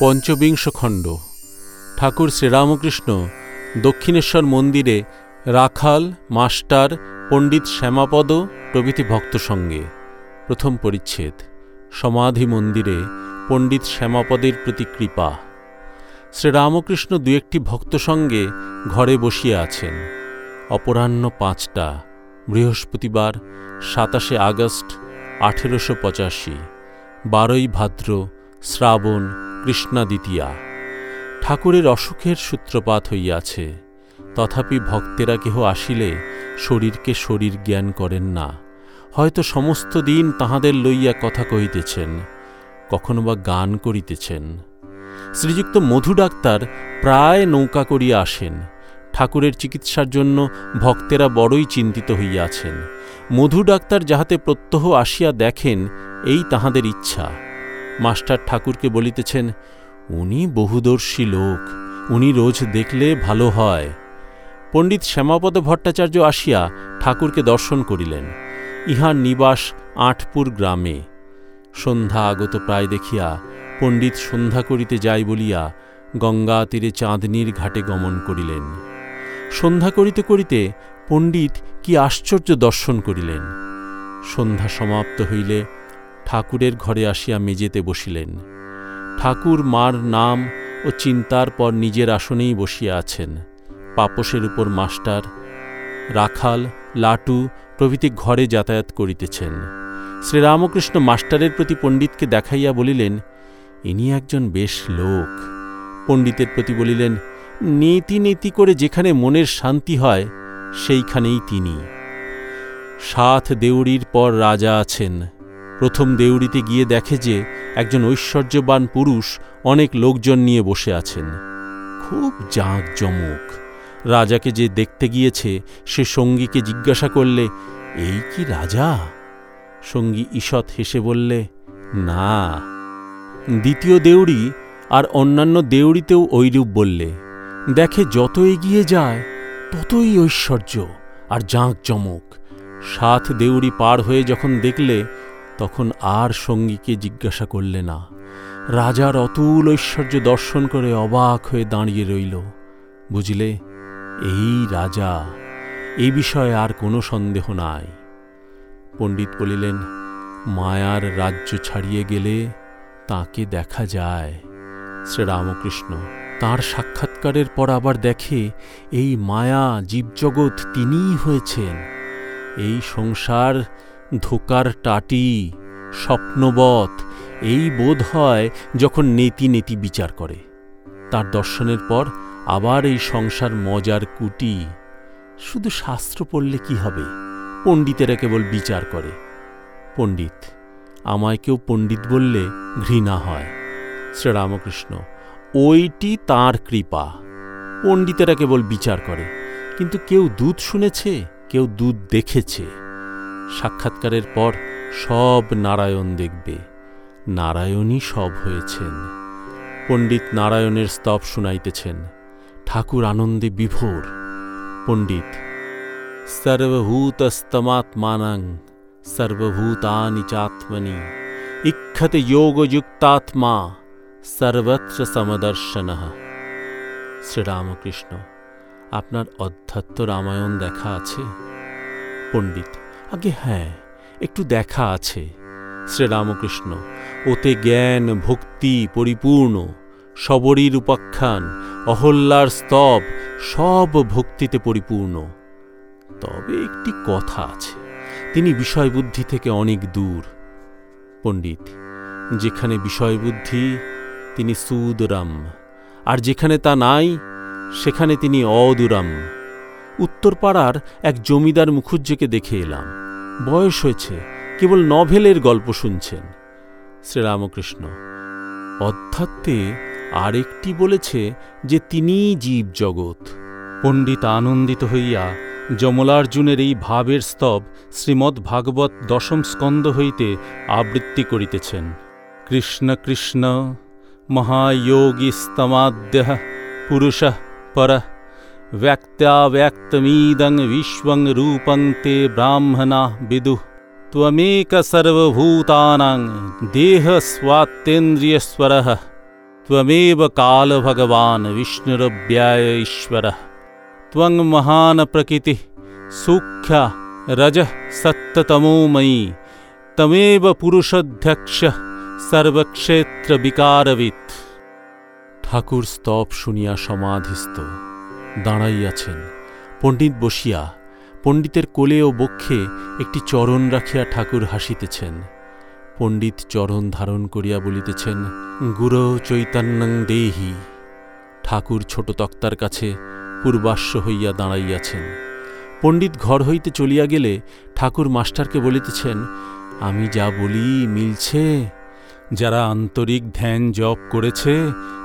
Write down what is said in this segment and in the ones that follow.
পঞ্চবিংশ খণ্ড। ঠাকুর শ্রীরামকৃষ্ণ দক্ষিণেশ্বর মন্দিরে রাখাল, মাস্টার, পণ্ডিত শ্যামাপদ, প্রভৃতি ভক্ত সঙ্গে। প্রথম পরিচ্ছেদ। সমাধি মন্দিরে পণ্ডিত শ্যামাপদের প্রতি কৃপা। শ্রীরামকৃষ্ণ দু একটি ভক্ত সঙ্গে ঘরে বসিয়া আছেন। অপরাহ্ন পাঁচটা, বৃহস্পতিবার, সাতাশে আগস্ট, আঠেরোশো পঁচাশি। বারোই ভাদ্র, শ্রাবণ কৃষ্ণা দ্বিতীয়া ঠাকুরের অসুখের সূত্রপাত হইয়াছে, তথাপি ভক্তেরা কেহ আসিলে শরীরকে শরীর জ্ঞান করেন না। হয়তো সমস্ত দিন তাহাদের লইয়া কথা কহিতেছেন, কখনো বা গান করিতেছেন। শ্রীযুক্ত মধু ডাক্তার প্রায় নৌকা করিয়া আসেন। ঠাকুরের চিকিৎসার জন্য ভক্তেরা বড়ই চিন্তিত হইয়াছেন। মধু ডাক্তার যাহাতে প্রত্যহ আসিয়া দেখেন, এই তাহাদের ইচ্ছা। মাস্টার ঠাকুরকে বলিতেছেন, উনি বহুদর্শী লোক, উনি রোজ দেখলে ভালো হয়। পণ্ডিত শ্যামাপদ ভট্টাচার্য আসিয়া ঠাকুরকে দর্শন করিলেন। ইহার নিবাস আটপুর গ্রামে। সন্ধ্যা আগত প্রায় দেখিয়া পণ্ডিত সন্ধ্যা করিতে যাই বলিয়া গঙ্গা তীরে চাঁদনির ঘাটে গমন করিলেন। সন্ধ্যা করিতে করিতে পণ্ডিত কি আশ্চর্য দর্শন করিলেন। সন্ধ্যা সমাপ্ত হইলে ঠাকুরের ঘরে আসিয়া মেজেতে বসিলেন। ঠাকুর মার নাম ও চিন্তার পর নিজের আসনেই বসিয়া আছেন। পাপসের উপর মাস্টার, রাখাল, লাটু প্রভৃতি ঘরে যাতায়াত করিতেছেন। শ্রীরামকৃষ্ণ মাস্টারের প্রতি পণ্ডিতকে দেখাইয়া বলিলেন, ইনি একজন বেশ লোক। পণ্ডিতের প্রতি বলিলেন, নীতি নীতি করে যেখানে মনের শান্তি হয়, সেইখানেই তিনি। সাত দেউড়ির পর রাজা আছেন। প্রথম দেউড়িতে গিয়ে দেখে যে একজন ঐশ্বর্যবান পুরুষ অনেক লোকজন নিয়ে বসে আছেন। খুব জাঁক জমক রাজাকে যে দেখতে গিয়েছে, সে সঙ্গীকে জিজ্ঞাসা করলে, এই কি রাজা? সঙ্গী ঈষৎ হেসে বললে, না। দ্বিতীয় দেউড়ি আর অন্যান্য দেউড়িতেও ঐরূপ বললে, দেখে যত এগিয়ে যায়, ততই ঐশ্বর্য আর জাঁক জমক সাত দেউড়ি পার হয়ে যখন দেখলে তখন আর সঙ্গীকে জিজ্ঞাসা করলে না। রাজার অতুল ঐশ্বর্য দর্শন করে অবাক হয়ে দাঁড়িয়ে রইল। বুঝলে, এই রাজা এই বিষয়ে আর কোনো সন্দেহ নাই। পণ্ডিত বলিলেন, মায়ার রাজ্য ছাড়িয়ে গেলে তাকে দেখা যায়। শ্রীরামকৃষ্ণ তার সাক্ষাৎকারের পর আবার দেখে, এই মায়া জীবজগৎ তিনিই হয়েছেন। এই সংসার ধোকার টাটি স্বপ্নবৎ এই বোধ হয় যখন নেতি নেতি বিচার করে। তার দর্শনের পর আবার এই সংসার মজার কুটি। শুধু শাস্ত্র পড়লে কি হবে? পণ্ডিতেরা কেবল বিচার করে। পণ্ডিত, আমায় কেউ পণ্ডিত বললে ঘৃণা হয়। শ্রীরামকৃষ্ণ, ওইটি তাঁর কৃপা। পণ্ডিতেরা কেবল বিচার করে। কিন্তু কেউ দুধ শুনেছে, কেউ দুধ দেখেছে। সাক্ষাৎকারের পর সব নারায়ণ দেখবে। নারায়ণই সব হয়েছেন। পণ্ডিত নারায়ণের স্তব শুনাইতেছেন। ঠাকুর আনন্দে বিভোর। পণ্ডিত, সর্বভূতস্তমাত্মানং, সর্বভূতানি চাত্মনি, ইক্ষতে যোগযুক্তাত্মা, সর্বত্র সমদর্শন। শ্রীরামকৃষ্ণ, আপনার অধ্যাত্ম রামায়ণ দেখা আছে? পণ্ডিত আগে হ্যাঁ একটু দেখা আছে। শ্রীরামকৃষ্ণ, ওতে জ্ঞান, ভক্তি পরিপূর্ণ সবরীর উপাখ্যান অহল্যার স্তব, সব ভক্তিতে পরিপূর্ণ। তবে একটি কথা আছে, তিনি বিষয়বুদ্ধি থেকে অনেক দূর। পণ্ডিত, যেখানে বিষয়বুদ্ধি, তিনি সুদরাম, আর যেখানে তা নাই, সেখানে তিনি অদূরাম। উত্তরপাড়ার এক জমিদার মুখুজ্জেকে দেখে এলাম। বয়স হয়েছে, কেবল নভেলের গল্প শুনছেন। শ্রীরামকৃষ্ণ, অধ্যাত্মে আরেকটি বলেছে যে তিনিই জীব জগৎ। পণ্ডিত আনন্দিত হইয়া যমলার্জুনের এই ভাবের স্তব শ্রীমদ্ ভাগবত দশম স্কন্দ হইতে আবৃত্তি করিতেছেন। কৃষ্ণ কৃষ্ণ মহাযোগীস্তমাদ্য পুরুষ পর ব্যক্তাব্যক্তমিদং বিশ্বং রূপং তে ব্রাহ্মণা বিদুঃ त्वमेक सर्वभूतानां देहस्वात्येन्द्रियस्वरः त्वमेव काल भगवान विष्णुरव्याय ईश्वर त्वं महान प्रकृति सूख्या रज सत्ततमोमयी तमेव পুরুষধ্যক্ষ সর্বক্ষেত্র বিকারবিত ঠাকুর স্তব শুনিয়া সমাধিস্থ দাঁড়াইয়াছেন। পণ্ডিত বসিয়া পণ্ডিতের কোলে ও বক্ষে একটি চরণ রাখিয়া ঠাকুর হাসিতেছেন। পণ্ডিত চরণ ধারণ করিয়া বলিতেছেন, গুরু চৈতন্যং দেহি। ঠাকুর ছোট তক্তার কাছে পূর্বাশ্ব হইয়া দাঁড়াইয়াছেন। পণ্ডিত ঘর হইতে চলিয়া গেলে ঠাকুর মাস্টারকে বলিতেছেন, আমি যা বলি মিলছে। যারা আন্তরিক ধ্যান জপ করেছে,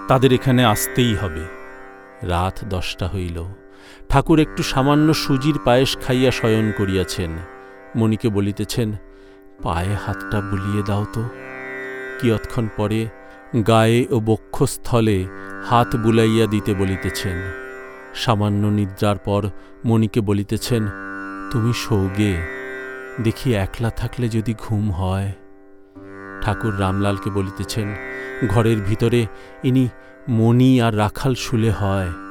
তাদের এখানে আসতেই হবে। রাত দশটা হইল। ঠাকুর একটু সামান্য সুজির পায়েস খাইয়া শয়ন করিয়াছেন। মণিকে বলিতেছেন, পায়ে হাতটা বুলিয়ে দাও তো। কিয়ৎক্ষণ পরে গায়ে ও বক্ষস্থলে হাত বুলাইয়া দিতে বলিতেছেন। সামান্য নিদ্রার পর মণিকে বলিতেছেন, তুমি সৌগে দেখি একলা থাকলে যদি ঘুম হয়? ঠাকুর রামলালকে বলিতেছেন ঘরের ভিতরে ইনি মণি আর রাখাল শুলে হয়।